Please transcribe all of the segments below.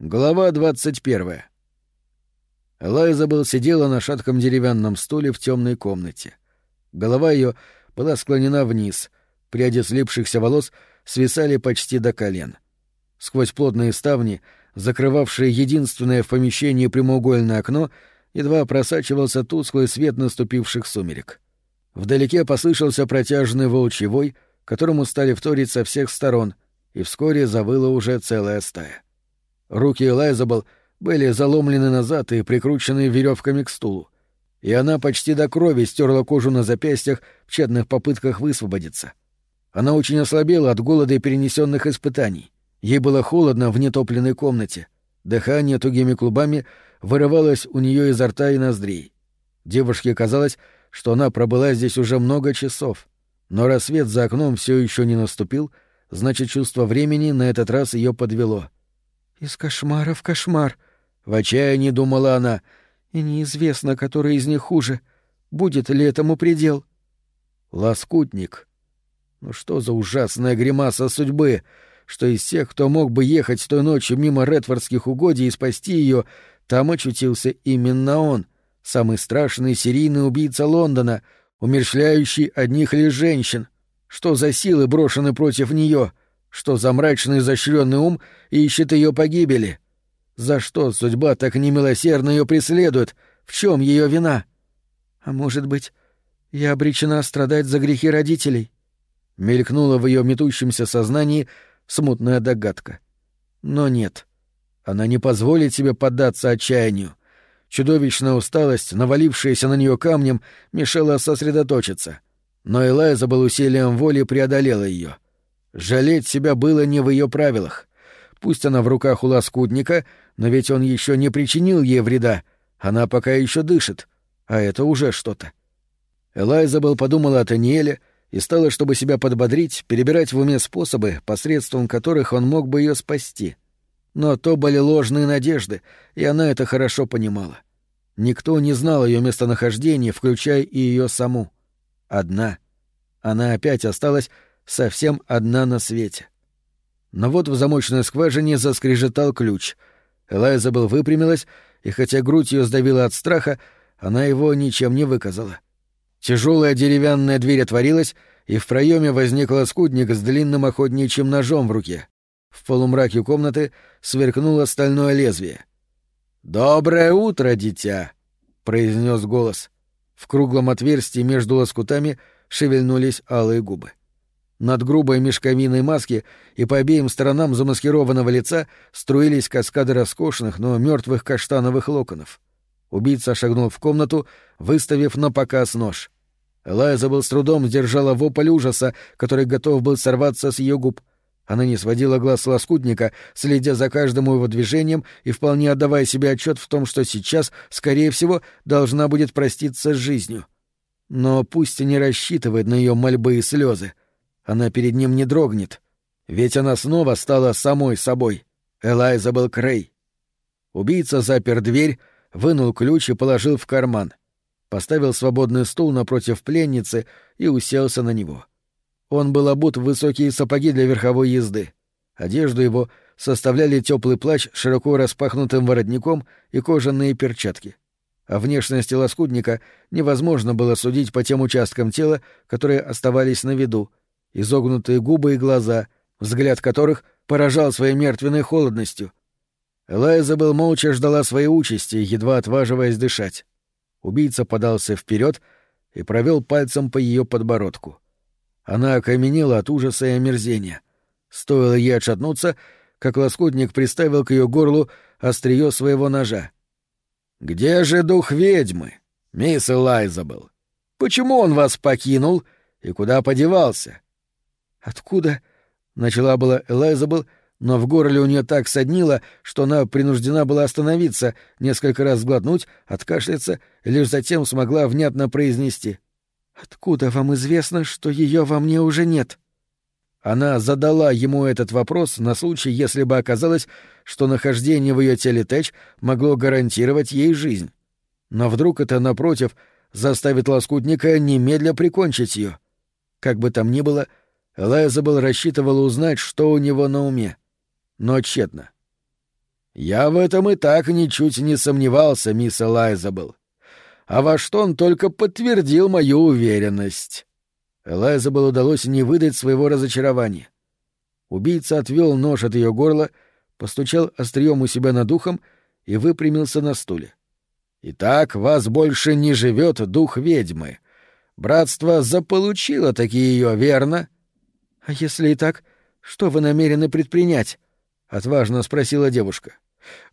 Глава двадцать первая. Элайзабел сидела на шатком деревянном стуле в темной комнате. Голова ее была склонена вниз, пряди слипшихся волос свисали почти до колен. Сквозь плотные ставни, закрывавшие единственное в помещении прямоугольное окно, едва просачивался тусклый свет наступивших сумерек. Вдалеке послышался протяжный волчий которому стали вторить со всех сторон, и вскоре завыла уже целая стая. Руки Элайзабел были заломлены назад и прикручены веревками к стулу, и она почти до крови стерла кожу на запястьях в тщетных попытках высвободиться. Она очень ослабела от голода и перенесенных испытаний. Ей было холодно в нетопленной комнате. Дыхание тугими клубами вырывалось у нее изо рта и ноздрей. Девушке казалось, что она пробыла здесь уже много часов, но рассвет за окном все еще не наступил, значит, чувство времени на этот раз ее подвело. «Из кошмара в кошмар», — в отчаянии думала она, — «и неизвестно, который из них хуже. Будет ли этому предел?» Лоскутник. Ну что за ужасная гримаса судьбы, что из всех, кто мог бы ехать той ночью мимо редфордских угодий и спасти ее, там очутился именно он, самый страшный серийный убийца Лондона, умерщвляющий одних лишь женщин. Что за силы брошены против нее? Что за мрачный изощренный ум ищет ее погибели? За что судьба так немилосердно ее преследует? В чем ее вина? А может быть, я обречена страдать за грехи родителей? Мелькнула в ее метущемся сознании смутная догадка. Но нет. Она не позволит себе поддаться отчаянию. Чудовищная усталость, навалившаяся на нее камнем, мешала сосредоточиться. Но Элайза был усилием воли преодолела ее. Жалеть себя было не в ее правилах. Пусть она в руках у лоскутника, но ведь он еще не причинил ей вреда. Она пока еще дышит, а это уже что-то. Элайзабел подумала о Таниэле и стала, чтобы себя подбодрить, перебирать в уме способы, посредством которых он мог бы ее спасти. Но то были ложные надежды, и она это хорошо понимала. Никто не знал ее местонахождение, включая и ее саму. Одна. Она опять осталась совсем одна на свете. Но вот в замочной скважине заскрежетал ключ. Элайзабел выпрямилась, и хотя грудь ее сдавила от страха, она его ничем не выказала. Тяжелая деревянная дверь отворилась, и в проеме возник скудник с длинным охотничьим ножом в руке. В полумраке комнаты сверкнуло стальное лезвие. «Доброе утро, дитя!» — произнес голос. В круглом отверстии между лоскутами шевельнулись алые губы. Над грубой мешковиной маски и по обеим сторонам замаскированного лица струились каскады роскошных, но мертвых каштановых локонов. Убийца шагнул в комнату, выставив на показ нож. Элайза был с трудом сдержала вопль ужаса, который готов был сорваться с ее губ. Она не сводила глаз с лоскутника, следя за каждым его движением и вполне отдавая себе отчет в том, что сейчас, скорее всего, должна будет проститься с жизнью. Но пусть и не рассчитывает на ее мольбы и слезы. Она перед ним не дрогнет. Ведь она снова стала самой собой. Элайза был Крей. Убийца запер дверь, вынул ключ и положил в карман — поставил свободный стул напротив пленницы и уселся на него. Он был обут в высокие сапоги для верховой езды. Одежду его составляли теплый плащ с широко распахнутым воротником и кожаные перчатки. О внешности лоскутника невозможно было судить по тем участкам тела, которые оставались на виду, изогнутые губы и глаза, взгляд которых поражал своей мертвенной холодностью. Элайза был молча ждала своей участи, едва отваживаясь дышать. Убийца подался вперед и провел пальцем по ее подбородку. Она окаменела от ужаса и омерзения. Стоило ей отшатнуться, как лоскутник приставил к ее горлу острие своего ножа. «Где же дух ведьмы, мисс Элайзабел? Почему он вас покинул и куда подевался?» «Откуда?» — начала была Элайзабел, — но в горле у нее так соднило, что она принуждена была остановиться, несколько раз сглотнуть, откашляться, лишь затем смогла внятно произнести. «Откуда вам известно, что ее во мне уже нет?» Она задала ему этот вопрос на случай, если бы оказалось, что нахождение в ее теле Тэч могло гарантировать ей жизнь. Но вдруг это, напротив, заставит лоскутника немедля прикончить ее. Как бы там ни было, Элайзабел рассчитывала узнать, что у него на уме но тщетно. Я в этом и так ничуть не сомневался, мисс Элайзабел. А ваш тон только подтвердил мою уверенность. Элайзабел удалось не выдать своего разочарования. Убийца отвел нож от ее горла, постучал острием у себя над ухом и выпрямился на стуле. «Итак, вас больше не живет дух ведьмы. Братство заполучило таки ее, верно?» «А если и так, что вы намерены предпринять?» — отважно спросила девушка.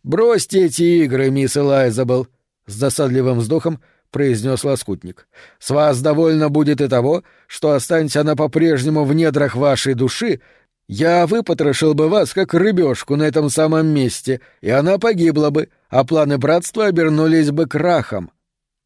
«Бросьте эти игры, мисс Элайзабел!» — с досадливым вздохом произнес лоскутник. «С вас довольно будет и того, что останься она по-прежнему в недрах вашей души, я выпотрошил бы вас, как рыбешку на этом самом месте, и она погибла бы, а планы братства обернулись бы крахом».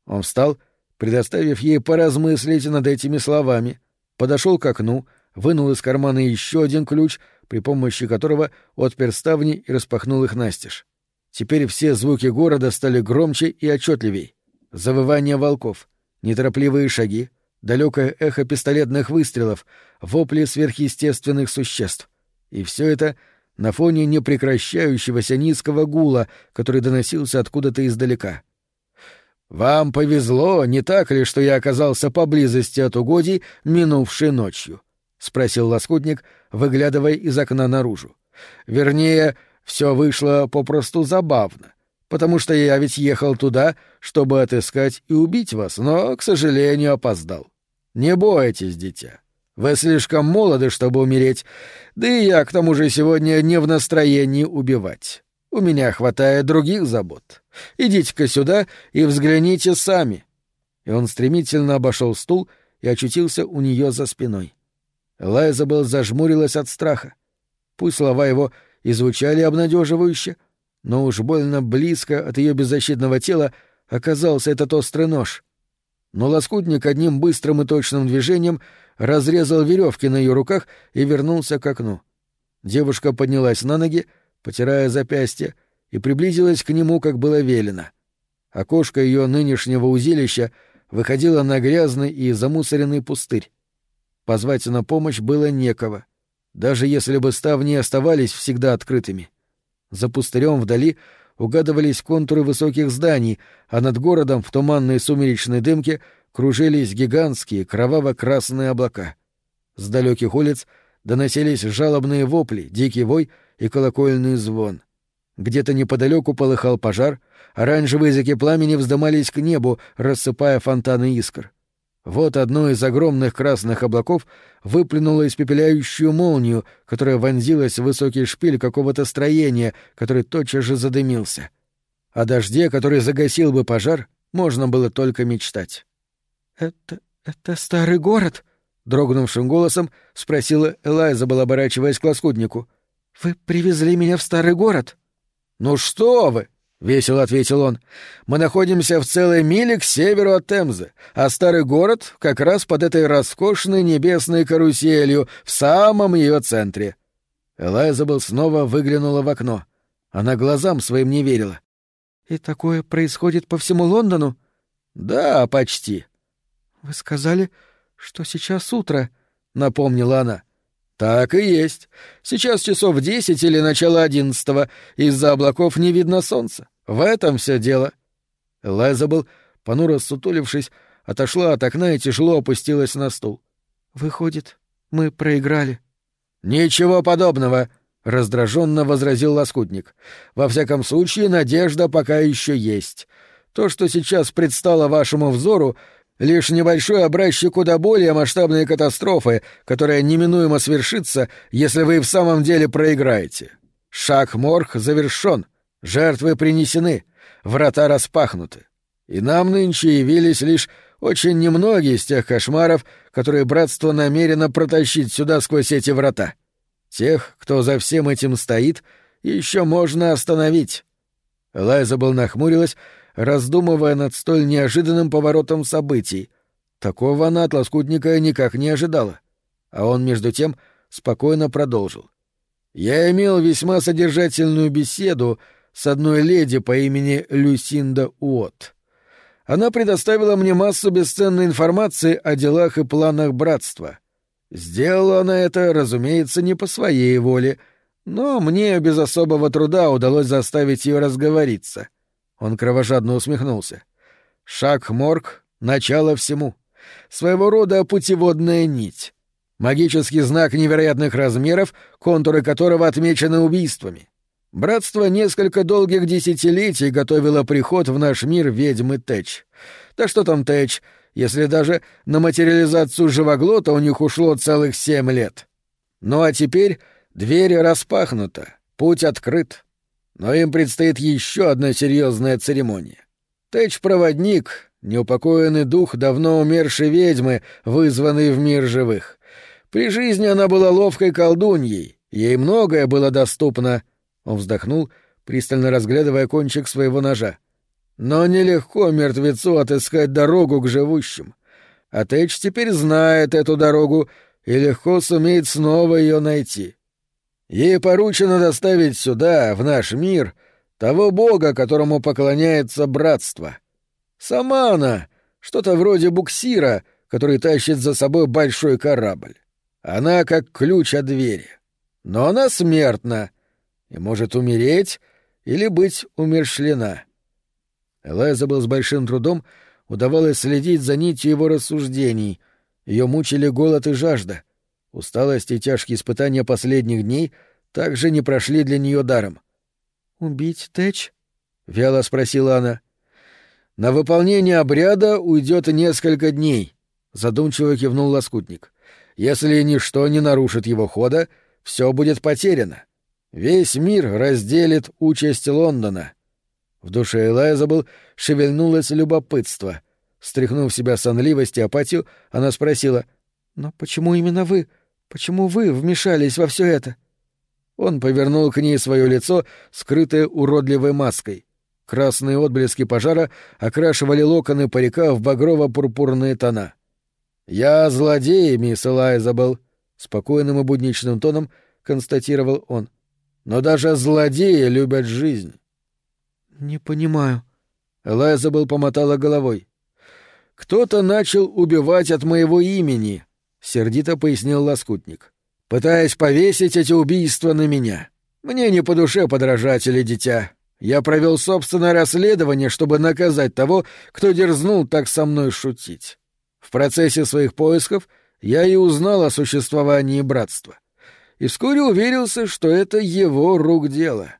Он встал, предоставив ей поразмыслить над этими словами, подошел к окну, вынул из кармана еще один ключ, при помощи которого отпер ставни и распахнул их настежь. Теперь все звуки города стали громче и отчетливей. Завывание волков, неторопливые шаги, далекое эхо пистолетных выстрелов, вопли сверхъестественных существ. И все это на фоне непрекращающегося низкого гула, который доносился откуда-то издалека. «Вам повезло, не так ли, что я оказался поблизости от угодий минувшей ночью?» — спросил лоскутник, выглядывая из окна наружу. «Вернее, все вышло попросту забавно, потому что я ведь ехал туда, чтобы отыскать и убить вас, но, к сожалению, опоздал. Не бойтесь, дитя. Вы слишком молоды, чтобы умереть, да и я, к тому же, сегодня не в настроении убивать. У меня хватает других забот. Идите-ка сюда и взгляните сами». И он стремительно обошел стул и очутился у нее за спиной. Элайзабел зажмурилась от страха. Пусть слова его и звучали обнадеживающе, но уж больно близко от ее беззащитного тела оказался этот острый нож но лоскутник одним быстрым и точным движением разрезал веревки на ее руках и вернулся к окну. Девушка поднялась на ноги, потирая запястье, и приблизилась к нему, как было велено. Окошко ее нынешнего узилища выходило на грязный и замусоренный пустырь. Позвать на помощь было некого, даже если бы ставни оставались всегда открытыми. За пустырем вдали угадывались контуры высоких зданий, а над городом в туманной сумеречной дымке кружились гигантские кроваво-красные облака. С далеких улиц доносились жалобные вопли, дикий вой и колокольный звон. Где-то неподалеку полыхал пожар, оранжевые языки пламени вздымались к небу, рассыпая фонтаны искр. Вот одно из огромных красных облаков выплюнуло испепеляющую молнию, которая вонзилась в высокий шпиль какого-то строения, который тотчас же задымился. О дожде, который загасил бы пожар, можно было только мечтать. «Это... это старый город?» — дрогнувшим голосом спросила Элайзабел, оборачиваясь к лоскутнику. «Вы привезли меня в старый город?» «Ну что вы!» — весело ответил он. «Мы находимся в целой миле к северу от Темзы, а старый город как раз под этой роскошной небесной каруселью в самом ее центре». Элайзабел снова выглянула в окно. Она глазам своим не верила. «И такое происходит по всему Лондону?» «Да, почти». «Вы сказали, что сейчас утро», — напомнила она. «Так и есть. Сейчас часов десять или начало одиннадцатого. Из-за облаков не видно солнца. В этом все дело». Элайзабел, понуро сутулившись, отошла от окна и тяжело опустилась на стул. «Выходит, мы проиграли». «Ничего подобного», — раздраженно возразил лоскутник. «Во всяком случае, надежда пока еще есть. То, что сейчас предстало вашему взору, Лишь небольшой образчик куда более масштабной катастрофы, которая неминуемо свершится, если вы в самом деле проиграете. Шаг Морх завершен, жертвы принесены, врата распахнуты. И нам нынче явились лишь очень немногие из тех кошмаров, которые братство намерено протащить сюда сквозь эти врата. Тех, кто за всем этим стоит, еще можно остановить. Лайза был нахмурилась, раздумывая над столь неожиданным поворотом событий. Такого она от лоскутника никак не ожидала. А он, между тем, спокойно продолжил. «Я имел весьма содержательную беседу с одной леди по имени Люсинда Уотт. Она предоставила мне массу бесценной информации о делах и планах братства. Сделала она это, разумеется, не по своей воле, Но мне без особого труда удалось заставить ее разговориться. Он кровожадно усмехнулся. Шаг Морг — начало всему. Своего рода путеводная нить. Магический знак невероятных размеров, контуры которого отмечены убийствами. Братство несколько долгих десятилетий готовило приход в наш мир ведьмы Тэч. Да что там Тэч, если даже на материализацию живоглота у них ушло целых семь лет. Ну а теперь дверь распахнута, путь открыт. Но им предстоит еще одна серьезная церемония. Тэч-проводник, неупокоенный дух давно умершей ведьмы, вызванный в мир живых. При жизни она была ловкой колдуньей, ей многое было доступно. Он вздохнул, пристально разглядывая кончик своего ножа. Но нелегко мертвецу отыскать дорогу к живущим. А Тэч теперь знает эту дорогу и легко сумеет снова ее найти. Ей поручено доставить сюда, в наш мир, того бога, которому поклоняется братство. Сама она — что-то вроде буксира, который тащит за собой большой корабль. Она как ключ от двери. Но она смертна и может умереть или быть умершлена. Элайзабел с большим трудом удавалось следить за нитью его рассуждений. Ее мучили голод и жажда. Усталость и тяжкие испытания последних дней также не прошли для нее даром. «Убить Тэч?» — вяло спросила она. «На выполнение обряда уйдет несколько дней», — задумчиво кивнул лоскутник. «Если ничто не нарушит его хода, все будет потеряно. Весь мир разделит участь Лондона. В душе Элайзабел шевельнулось любопытство. Стряхнув себя сонливость и апатию, она спросила, «Но почему именно вы? Почему вы вмешались во все это?» Он повернул к ней свое лицо, скрытое уродливой маской. Красные отблески пожара окрашивали локоны парика в багрово-пурпурные тона. «Я злодей, мисс Элайзабел», — спокойным и будничным тоном констатировал он. «Но даже злодеи любят жизнь. «Не понимаю». Элайзабел помотала головой. «Кто-то начал убивать от моего имени», — сердито пояснил лоскутник, «пытаясь повесить эти убийства на меня. Мне не по душе подражатели дитя. Я провел собственное расследование, чтобы наказать того, кто дерзнул так со мной шутить. В процессе своих поисков я и узнал о существовании братства. И вскоре уверился, что это его рук дело.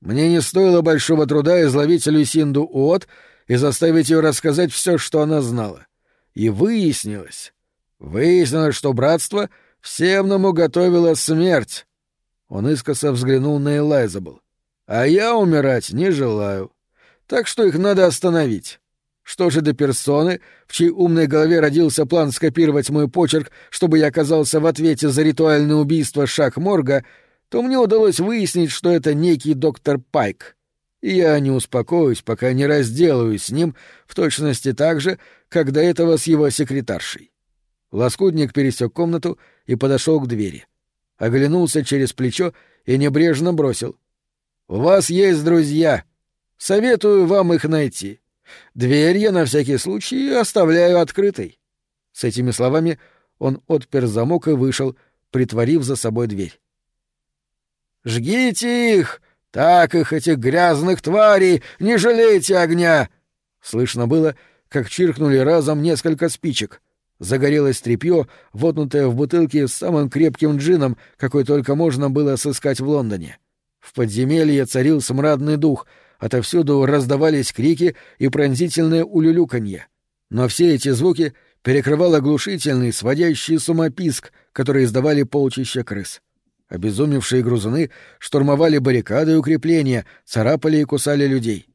Мне не стоило большого труда изловить Люсинду Уот и заставить ее рассказать все, что она знала. И выяснилось... Выяснилось, что братство всем нам уготовило смерть. Он искоса взглянул на Элайзабл. А я умирать не желаю. Так что их надо остановить. Что же до персоны, в чьей умной голове родился план скопировать мой почерк, чтобы я оказался в ответе за ритуальное убийство Шах Морга, то мне удалось выяснить, что это некий доктор Пайк. И я не успокоюсь, пока не разделаюсь с ним в точности так же, как до этого с его секретаршей. Лоскутник пересек комнату и подошел к двери. Оглянулся через плечо и небрежно бросил. «У вас есть друзья. Советую вам их найти. Дверь я на всякий случай оставляю открытой». С этими словами он отпер замок и вышел, притворив за собой дверь. «Жгите их! Так их, этих грязных тварей! Не жалейте огня!» Слышно было, как чиркнули разом несколько спичек. Загорелось тряпье, вотнутое в бутылке с самым крепким джином, какой только можно было сыскать в Лондоне. В подземелье царил смрадный дух, отовсюду раздавались крики и пронзительное улюлюканье. Но все эти звуки перекрывал оглушительный, сводящий сумописк, который издавали полчища крыс. Обезумевшие грузуны штурмовали баррикады и укрепления, царапали и кусали людей.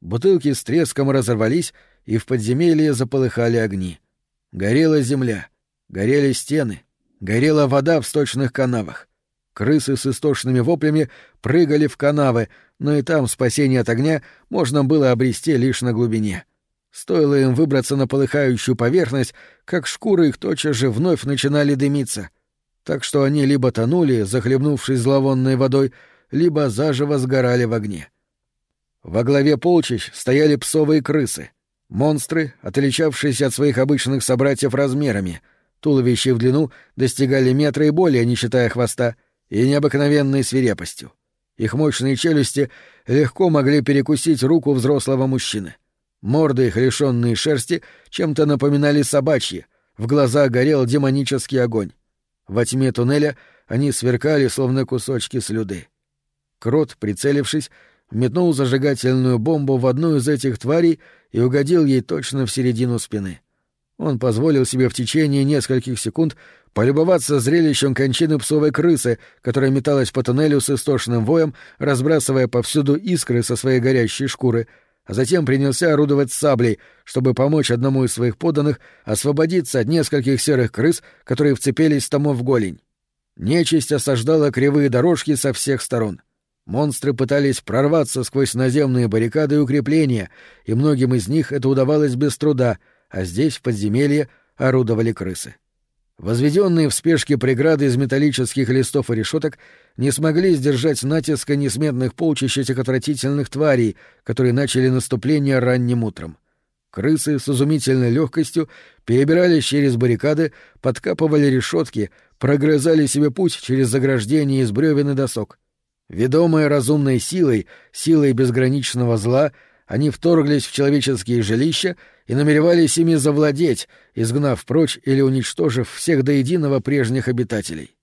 Бутылки с треском разорвались, и в подземелье заполыхали огни. Горела земля, горели стены, горела вода в сточных канавах. Крысы с истошными воплями прыгали в канавы, но и там спасение от огня можно было обрести лишь на глубине. Стоило им выбраться на полыхающую поверхность, как шкуры их тотчас же вновь начинали дымиться — так что они либо тонули, захлебнувшись зловонной водой, либо заживо сгорали в огне. Во главе полчищ стояли псовые крысы, монстры, отличавшиеся от своих обычных собратьев размерами, туловища в длину достигали метра и более, не считая хвоста, и необыкновенной свирепостью. Их мощные челюсти легко могли перекусить руку взрослого мужчины. Морды их, лишенные шерсти, чем-то напоминали собачьи, в глазах горел демонический огонь. Во тьме туннеля они сверкали, словно кусочки слюды. Крот, прицелившись, метнул зажигательную бомбу в одну из этих тварей и угодил ей точно в середину спины. Он позволил себе в течение нескольких секунд полюбоваться зрелищем кончины псовой крысы, которая металась по туннелю с истошным воем, разбрасывая повсюду искры со своей горящей шкуры, а затем принялся орудовать саблей, чтобы помочь одному из своих подданных освободиться от нескольких серых крыс, которые вцепились тому в голень. Нечисть осаждала кривые дорожки со всех сторон. Монстры пытались прорваться сквозь наземные баррикады и укрепления, и многим из них это удавалось без труда, а здесь, в подземелье, орудовали крысы. Возведенные в спешке преграды из металлических листов и решеток не смогли сдержать натиска несметных полчищ этих отвратительных тварей, которые начали наступление ранним утром. Крысы с изумительной легкостью перебирались через баррикады, подкапывали решетки, прогрызали себе путь через заграждение из бревен и досок. Ведомые разумной силой, силой безграничного зла, они вторглись в человеческие жилища и намеревались ими завладеть, изгнав прочь или уничтожив всех до единого прежних обитателей.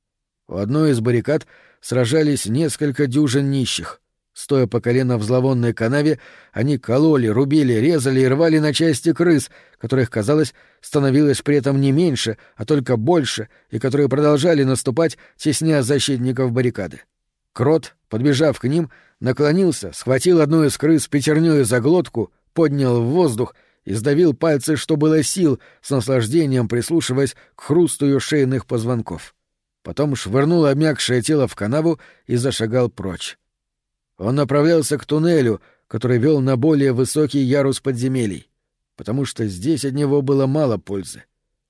У одной из баррикад сражались несколько дюжин нищих. Стоя по колено в зловонной канаве, они кололи, рубили, резали и рвали на части крыс, которых, казалось, становилось при этом не меньше, а только больше, и которые продолжали наступать, тесня защитников баррикады. Крот, подбежав к ним, наклонился, схватил одну из крыс пятернёй за глотку, поднял в воздух и сдавил пальцы, что было сил, с наслаждением прислушиваясь к хрусту ее шейных позвонков. Потом швырнул обмякшее тело в канаву и зашагал прочь. Он направлялся к туннелю, который вел на более высокий ярус подземелий, потому что здесь от него было мало пользы.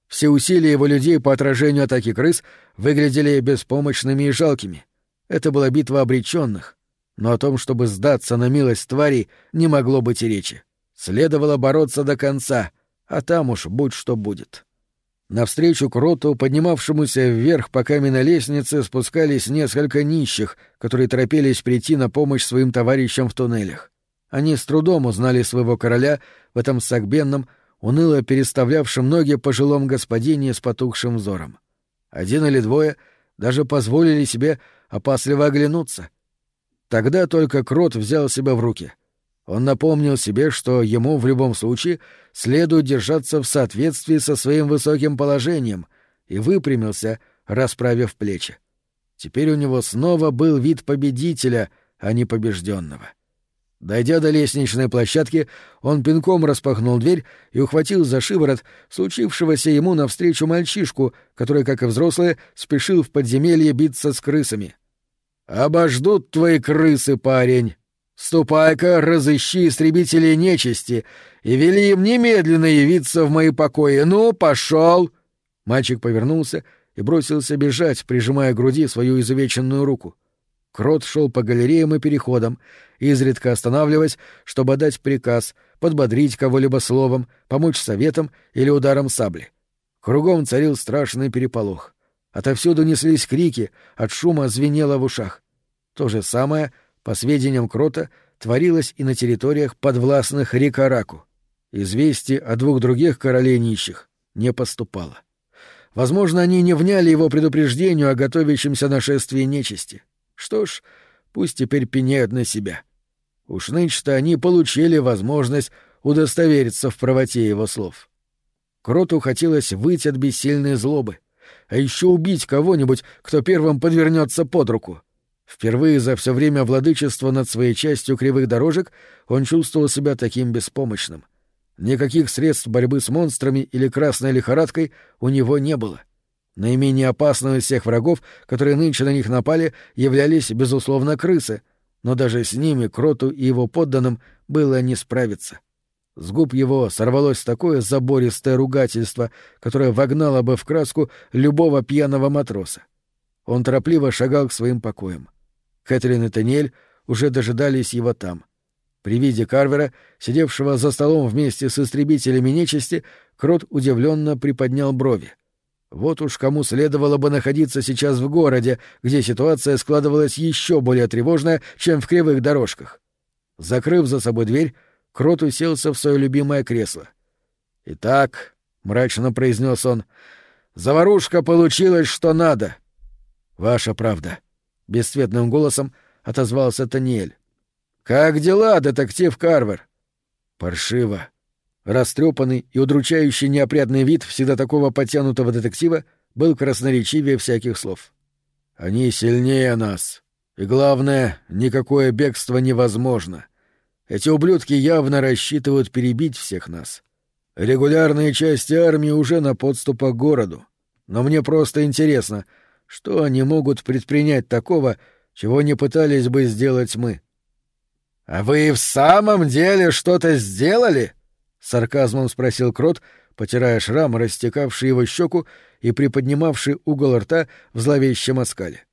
Все усилия его людей по отражению атаки крыс выглядели беспомощными и жалкими. Это была битва обреченных, но о том, чтобы сдаться на милость тварей, не могло быть и речи. Следовало бороться до конца, а там уж будь что будет. Навстречу к роту, поднимавшемуся вверх по каменной лестнице, спускались несколько нищих, которые торопились прийти на помощь своим товарищам в туннелях. Они с трудом узнали своего короля в этом сагбенном, уныло переставлявшем ноги пожилом господине с потухшим взором. Один или двое даже позволили себе опасливо оглянуться. Тогда только Крот взял себя в руки — он напомнил себе, что ему в любом случае следует держаться в соответствии со своим высоким положением, и выпрямился, расправив плечи. Теперь у него снова был вид победителя, а не побежденного. Дойдя до лестничной площадки, он пинком распахнул дверь и ухватил за шиворот случившегося ему навстречу мальчишку, который, как и взрослые, спешил в подземелье биться с крысами. «Обождут твои крысы, парень!» Ступай-ка, разыщи истребителей нечисти и вели им немедленно явиться в мои покои. Ну, пошел! Мальчик повернулся и бросился бежать, прижимая к груди свою изувеченную руку. Крот шел по галереям и переходам, изредка останавливаясь, чтобы дать приказ, подбодрить кого-либо словом, помочь советом или ударом сабли. Кругом царил страшный переполох. Отовсюду неслись крики, от шума звенело в ушах. То же самое — по сведениям Крота, творилось и на территориях подвластных Рикараку. Известие о двух других королей нищих не поступало. Возможно, они не вняли его предупреждению о готовящемся нашествии нечисти. Что ж, пусть теперь пеняют на себя. Уж нынче-то они получили возможность удостовериться в правоте его слов. Кроту хотелось выйти от бессильной злобы, а еще убить кого-нибудь, кто первым подвернется под руку. Впервые за все время владычества над своей частью кривых дорожек он чувствовал себя таким беспомощным. Никаких средств борьбы с монстрами или красной лихорадкой у него не было. Наименее опасными из всех врагов, которые нынче на них напали, являлись, безусловно, крысы, но даже с ними Кроту и его подданным было не справиться. С губ его сорвалось такое забористое ругательство, которое вогнало бы в краску любого пьяного матроса. Он торопливо шагал к своим покоям. Кэтрин и Таниэль уже дожидались его там. При виде Карвера, сидевшего за столом вместе с истребителями нечисти, Крот удивленно приподнял брови. Вот уж кому следовало бы находиться сейчас в городе, где ситуация складывалась еще более тревожная, чем в кривых дорожках. Закрыв за собой дверь, Крот уселся в свое любимое кресло. «Итак», — мрачно произнес он, — «заварушка получилась, что надо». «Ваша правда», — бесцветным голосом отозвался Таниэль. «Как дела, детектив Карвер?» «Паршиво», Растрепанный и удручающий неопрятный вид всегда такого подтянутого детектива был красноречивее всяких слов. «Они сильнее нас. И главное, никакое бегство невозможно. Эти ублюдки явно рассчитывают перебить всех нас. Регулярные части армии уже на подступах к городу. Но мне просто интересно, что они могут предпринять такого, чего не пытались бы сделать мы». «А вы в самом деле что-то сделали?» сарказмом спросил Крот, потирая шрам, растекавший его щеку и приподнимавший угол рта в зловещем оскале.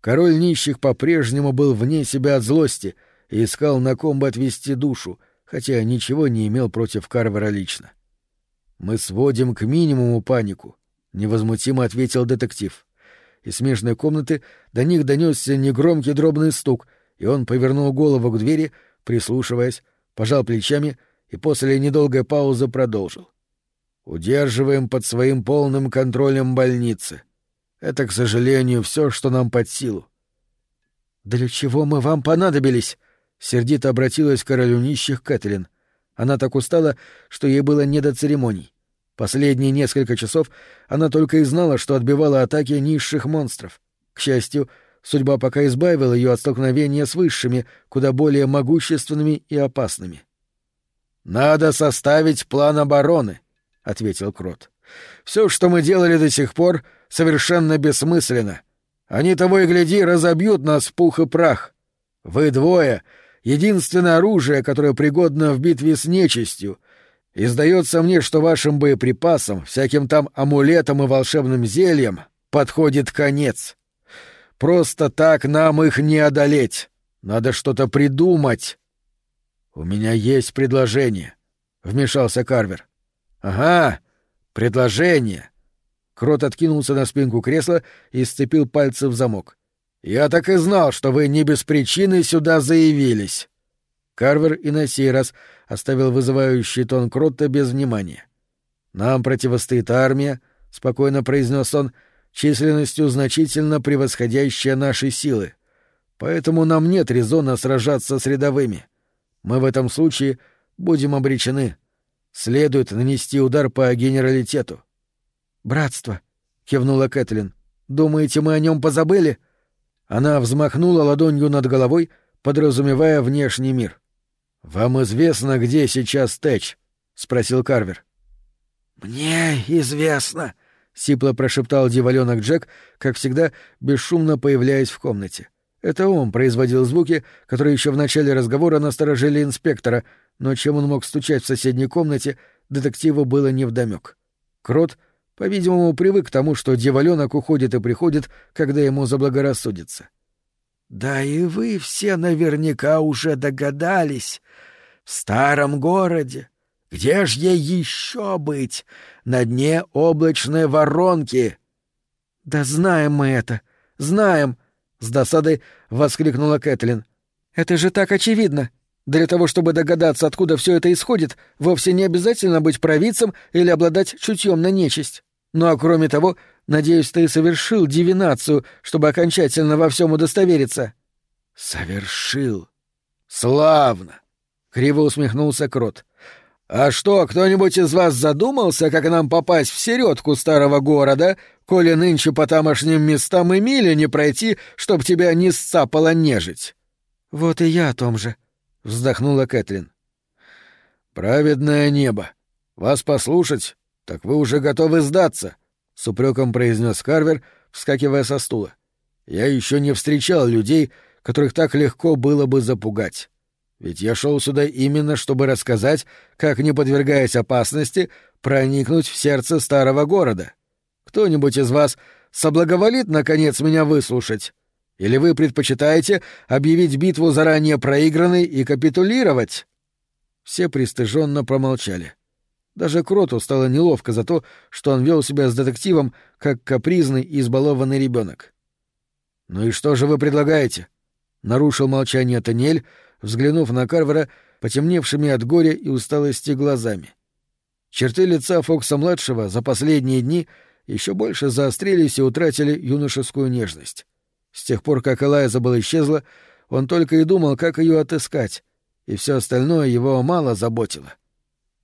Король нищих по-прежнему был вне себя от злости и искал на ком бы отвести душу, хотя ничего не имел против Карвера лично. «Мы сводим к минимуму панику», — невозмутимо ответил детектив. Из смежной комнаты до них донесся негромкий дробный стук, и он повернул голову к двери, прислушиваясь, пожал плечами — и после недолгой паузы продолжил. «Удерживаем под своим полным контролем больницы. Это, к сожалению, все, что нам под силу». «Для чего мы вам понадобились?» — сердито обратилась к королю нищих Кэтлин. Она так устала, что ей было не до церемоний. Последние несколько часов она только и знала, что отбивала атаки низших монстров. К счастью, судьба пока избавила ее от столкновения с высшими, куда более могущественными и опасными. — «Надо составить план обороны», — ответил Крот. «Все, что мы делали до сих пор, совершенно бессмысленно. Они того и гляди разобьют нас в пух и прах. Вы двое — единственное оружие, которое пригодно в битве с нечистью, и сдается мне, что вашим боеприпасам, всяким там амулетам и волшебным зельям подходит конец. Просто так нам их не одолеть. Надо что-то придумать. «У меня есть предложение», — вмешался Карвер. «Ага, предложение». Крот откинулся на спинку кресла и сцепил пальцы в замок. «Я так и знал, что вы не без причины сюда заявились». Карвер и на сей раз оставил вызывающий тон Кротта без внимания. «Нам противостоит армия», — спокойно произнес он, — «численностью значительно превосходящая наши силы. Поэтому нам нет резона сражаться с рядовыми. Мы в этом случае будем обречены. Следует нанести удар по генералитету. «Братство», — кивнула Кэтлин. «Думаете, мы о нем позабыли?» Она взмахнула ладонью над головой, подразумевая внешний мир. «Вам известно, где сейчас Тэч?» — спросил Карвер. «Мне известно», — сипло прошептал диваленок Джек, как всегда, бесшумно появляясь в комнате. — это он производил звуки, которые еще в начале разговора насторожили инспектора, но чем он мог стучать в соседней комнате, детективу было невдомёк. Крот, по-видимому, привык к тому, что дьяволёнок уходит и приходит, когда ему заблагорассудится. «Да и вы все наверняка уже догадались. В старом городе. Где ж ей еще быть? На дне облачной воронки». «Да знаем мы это. Знаем», с досадой воскликнула Кэтлин. «Это же так очевидно! Для того, чтобы догадаться, откуда все это исходит, вовсе не обязательно быть провидцем или обладать чутьем на нечисть. Ну а кроме того, надеюсь, ты совершил дивинацию, чтобы окончательно во всем удостовериться». «Совершил! Славно!» — криво усмехнулся Крот. «А что, кто-нибудь из вас задумался, как нам попасть в середку старого города, коли нынче по тамошним местам и мили не пройти, чтоб тебя не сцапала нежить?» «Вот и я о том же», — вздохнула Кэтлин. «Праведное небо. Вас послушать, так вы уже готовы сдаться», — с упреком произнес Карвер, вскакивая со стула. «Я еще не встречал людей, которых так легко было бы запугать. Ведь я шел сюда именно, чтобы рассказать, как, не подвергаясь опасности, проникнуть в сердце старого города. Кто-нибудь из вас соблаговолит, наконец, меня выслушать? Или вы предпочитаете объявить битву заранее проигранной и капитулировать?» Все пристыженно промолчали. Даже Кроту стало неловко за то, что он вел себя с детективом, как капризный и избалованный ребенок. «Ну и что же вы предлагаете?» — нарушил молчание Таниэль, взглянув на Карвера потемневшими от горя и усталости глазами. Черты лица Фокса-младшего за последние дни еще больше заострились и утратили юношескую нежность. С тех пор, как Элайза была исчезла, он только и думал, как ее отыскать, и все остальное его мало заботило.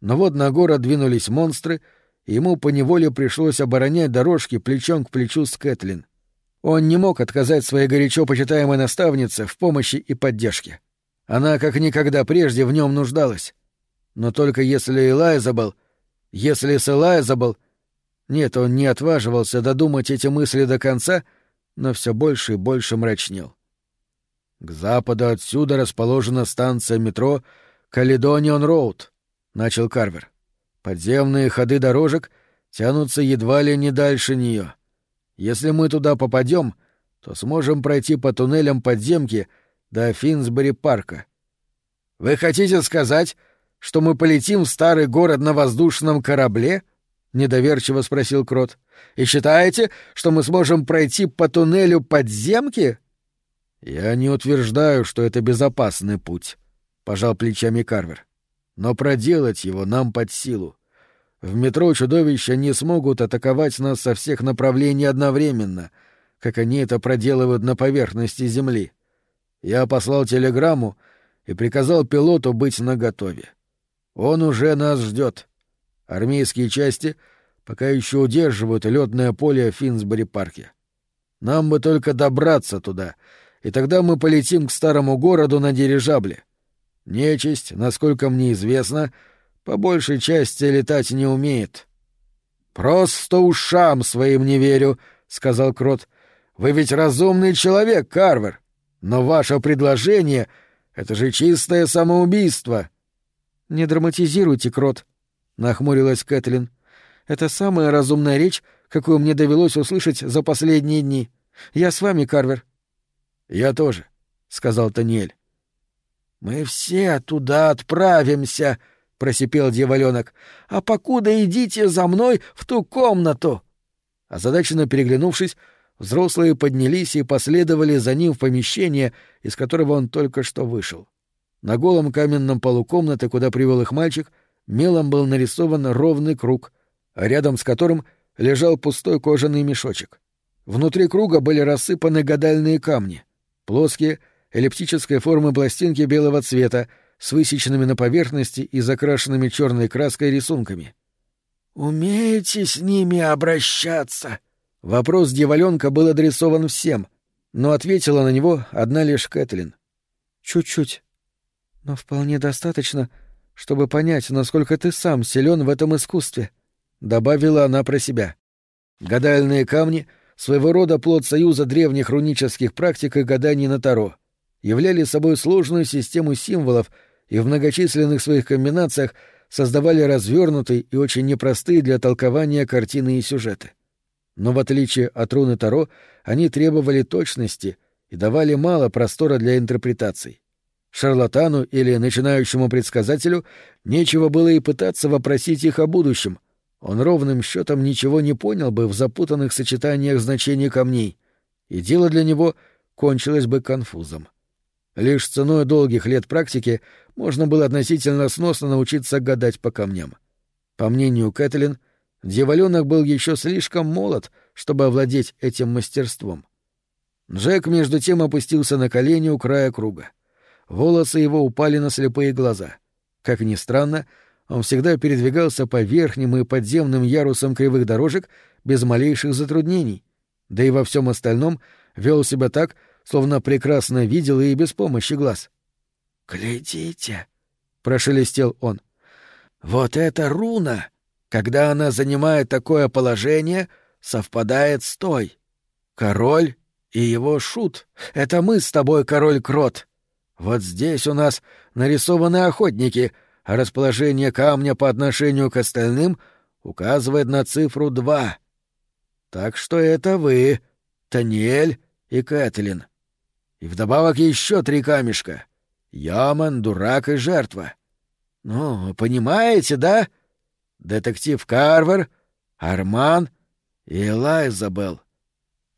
Но вот на город двинулись монстры, и ему поневоле пришлось оборонять дорожки плечом к плечу с Кэтлин. Он не мог отказать своей горячо почитаемой наставнице в помощи и поддержке. Она как никогда прежде в нем нуждалась. Но только если Элайзабел... Если с Элайзабел... Нет, он не отваживался додумать эти мысли до конца, но все больше и больше мрачнел. К западу отсюда расположена станция метро Каледонион Роуд, начал Карвер. Подземные ходы дорожек тянутся едва ли не дальше нее. Если мы туда попадем, то сможем пройти по туннелям подземки до Финсбери-парка. Вы хотите сказать, что мы полетим в старый город на воздушном корабле? недоверчиво спросил Крот. И считаете, что мы сможем пройти по туннелю подземки? Я не утверждаю, что это безопасный путь, пожал плечами Карвер. Но проделать его нам под силу. В метро чудовища не смогут атаковать нас со всех направлений одновременно, как они это проделывают на поверхности Земли. Я послал телеграмму и приказал пилоту быть наготове. Он уже нас ждет. Армейские части пока еще удерживают летное поле в Финсбери-парке. Нам бы только добраться туда, и тогда мы полетим к старому городу на дирижабле. Нечисть, насколько мне известно, по большей части летать не умеет. Просто ушам своим не верю, сказал Крот. Вы ведь разумный человек, Карвер. Но ваше предложение — это же чистое самоубийство. Не драматизируйте, Крот, нахмурилась Кэтлин. Это самая разумная речь, какую мне довелось услышать за последние дни. Я с вами, Карвер. Я тоже, сказал Таниэль. Мы все туда отправимся, просипел дьяволёнок. А покуда идите за мной в ту комнату. Озадаченно переглянувшись, взрослые поднялись и последовали за ним в помещение, из которого он только что вышел. На голом каменном полу комнаты, куда привел их мальчик, мелом был нарисован ровный круг, рядом с которым лежал пустой кожаный мешочек. Внутри круга были рассыпаны гадальные камни, плоские, эллиптической формы пластинки белого цвета с высеченными на поверхности и закрашенными черной краской рисунками. «Умеете с ними обращаться?» Вопрос дьяволенка был адресован всем, но ответила на него одна лишь Кэтлин. «Чуть-чуть. Но вполне достаточно, чтобы понять, насколько ты сам силен в этом искусстве», — добавила она про себя. Гадальные камни — своего рода плод союза древних рунических практик и гаданий на Таро — являли собой сложную систему символов и в многочисленных своих комбинациях создавали развернутые и очень непростые для толкования картины и сюжеты. Но в отличие от руны Таро, они требовали точности и давали мало простора для интерпретаций. Шарлатану или начинающему предсказателю нечего было и пытаться вопросить их о будущем. Он ровным счетом ничего не понял бы в запутанных сочетаниях значений камней, и дело для него кончилось бы конфузом. Лишь ценой долгих лет практики можно было относительно сносно научиться гадать по камням. По мнению Кэтлин, дьяволёнок был еще слишком молод, чтобы овладеть этим мастерством. Джек между тем опустился на колени у края круга. Волосы его упали на слепые глаза. Как ни странно, он всегда передвигался по верхним и подземным ярусам кривых дорожек без малейших затруднений, да и во всем остальном вел себя так, словно прекрасно видел и без помощи глаз. «Глядите!» — прошелестел он. «Вот эта руна, когда она занимает такое положение, совпадает с той. Король и его шут. Это мы с тобой, король Крот. Вот здесь у нас нарисованы охотники, а расположение камня по отношению к остальным указывает на цифру два. Так что это вы, Таниэль и Кэтлин. И вдобавок еще три камешка. Яман, дурак и жертва. Ну, понимаете, да? детектив Карвер, Арман и Элайзабелл.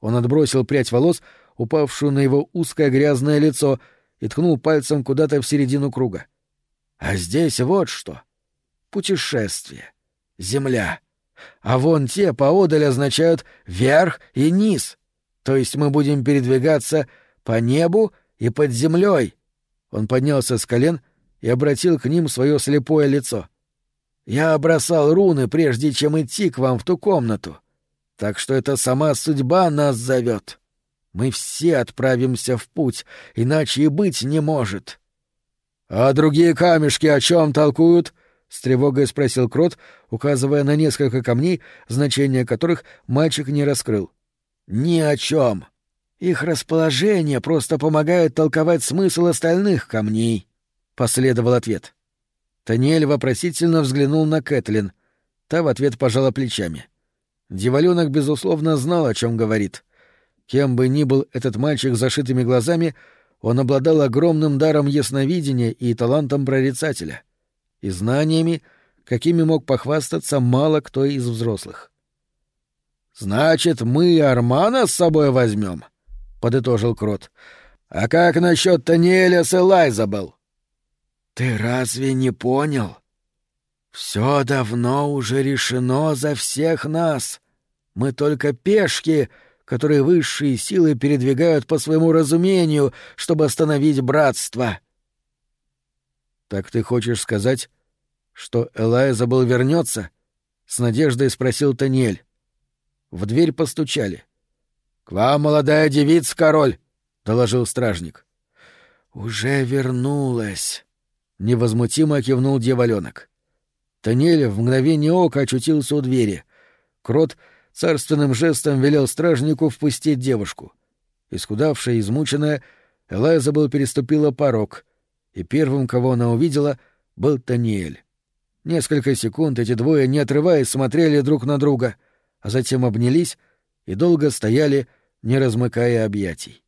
Он отбросил прядь волос, упавшую на его узкое грязное лицо, и ткнул пальцем куда-то в середину круга. А здесь вот что. Путешествие. Земля. А вон те поодаль означают «верх» и «низ». То есть мы будем передвигаться по небу и под землей. Он поднялся с колен и обратил к ним свое слепое лицо. Я бросал руны, прежде чем идти к вам в ту комнату. Так что это сама судьба нас зовет. Мы все отправимся в путь, иначе и быть не может. — А другие камешки о чем толкуют? — с тревогой спросил Крот, указывая на несколько камней, значение которых мальчик не раскрыл. — Ни о чем. Их расположение просто помогает толковать смысл остальных камней, — последовал ответ. Таниэль вопросительно взглянул на Кэтлин. Та в ответ пожала плечами. Диваленок, безусловно, знал, о чем говорит. Кем бы ни был этот мальчик с зашитыми глазами, он обладал огромным даром ясновидения и талантом прорицателя. И знаниями, какими мог похвастаться мало кто из взрослых. «Значит, мы Армана с собой возьмем?» — подытожил Крот. «А как насчет Таниэля с Элайзабел?» «Ты разве не понял? Все давно уже решено за всех нас. Мы только пешки, которые высшие силы передвигают по своему разумению, чтобы остановить братство». «Так ты хочешь сказать, что Элайзабел вернется?» — с надеждой спросил Таниэль. В дверь постучали. «К вам, молодая девица, король!» — доложил стражник. «Уже вернулась!» — невозмутимо кивнул дьяволенок. Танель в мгновение ока очутился у двери. Крот царственным жестом велел стражнику впустить девушку. Искудавшая, измученная, Элайзабел переступила порог, и первым, кого она увидела, был Таниэль. Несколько секунд эти двое, не отрываясь, смотрели друг на друга, а затем обнялись и долго стояли, не размыкая объятий.